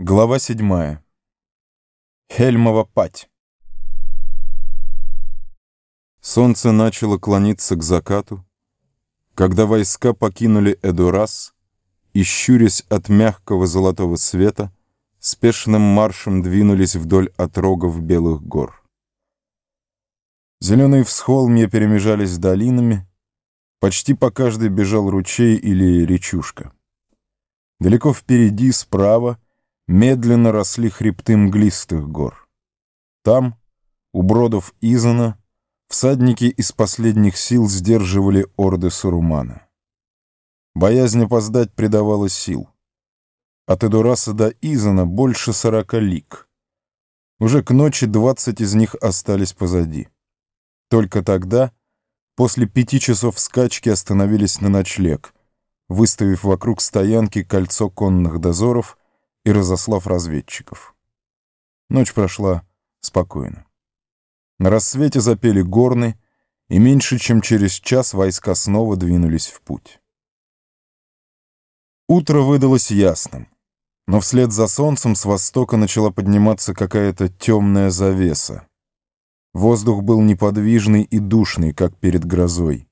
Глава седьмая. Хельмова пать. Солнце начало клониться к закату, когда войска покинули Эдурас и, щурясь от мягкого золотого света, спешным маршем двинулись вдоль отрогов белых гор. Зеленые всхолмья перемежались долинами, почти по каждой бежал ручей или речушка. Далеко впереди, справа, медленно росли хребты мглистых гор. Там, у бродов Изана, всадники из последних сил сдерживали орды Сурумана. Боязнь опоздать придавала сил. От Эдураса до Изана больше сорока лиг. Уже к ночи двадцать из них остались позади. Только тогда, после пяти часов скачки, остановились на ночлег, выставив вокруг стоянки кольцо конных дозоров и разослав разведчиков. Ночь прошла спокойно. На рассвете запели горны, и меньше чем через час войска снова двинулись в путь. Утро выдалось ясным, но вслед за солнцем с востока начала подниматься какая-то темная завеса. Воздух был неподвижный и душный, как перед грозой,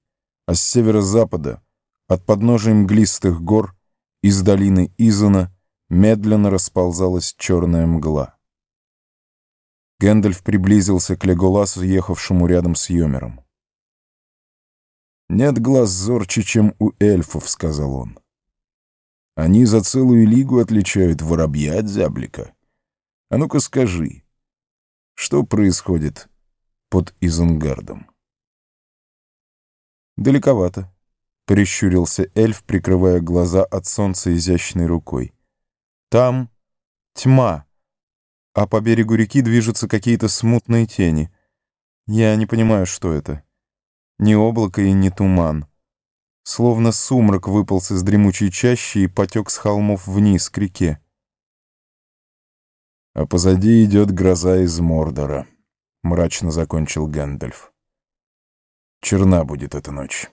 а с северо-запада, от подножия мглистых гор, из долины Изона, медленно расползалась черная мгла. Гэндальф приблизился к Леголасу, ехавшему рядом с Йомером. «Нет глаз зорче, чем у эльфов», — сказал он. «Они за целую лигу отличают воробья от зяблика. А ну-ка скажи, что происходит под Изенгардом?» «Далековато», — прищурился эльф, прикрывая глаза от солнца изящной рукой. Там тьма, а по берегу реки движутся какие-то смутные тени. Я не понимаю, что это. Ни облако и ни туман. Словно сумрак выполз из дремучей чащи и потек с холмов вниз к реке. «А позади идет гроза из Мордора», — мрачно закончил Гэндальф. «Черна будет эта ночь».